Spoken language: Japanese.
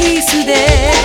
キスで